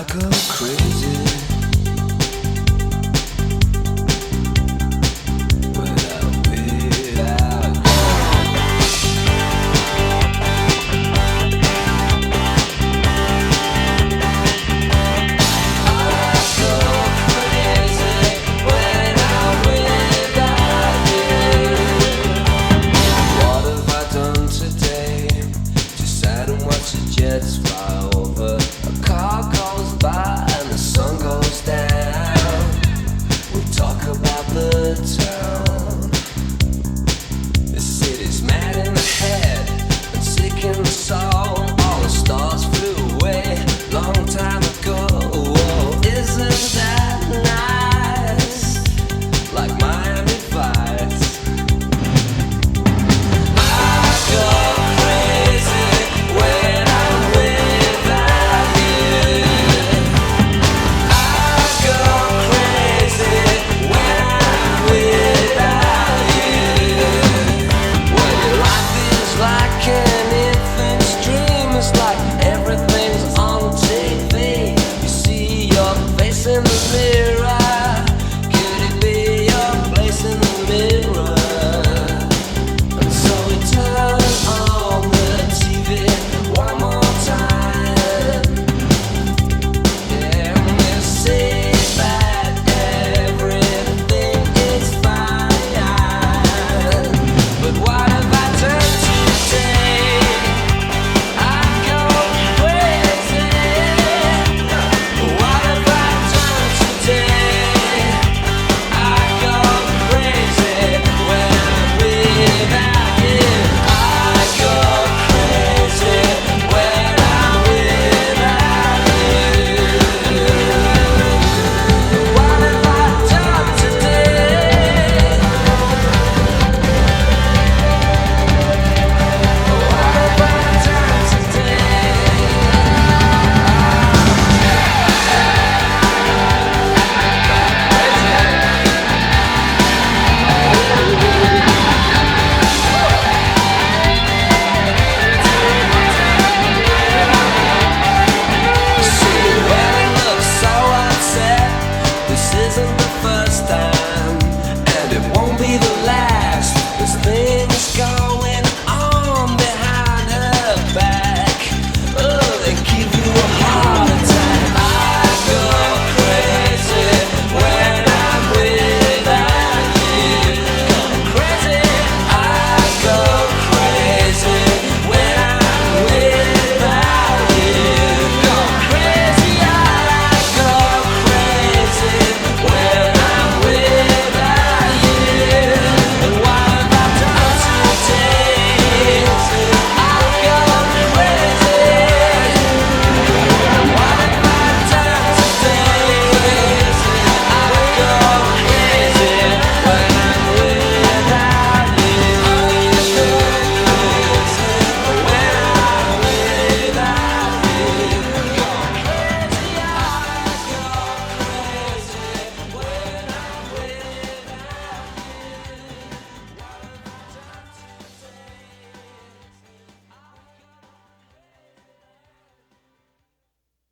I go crazy.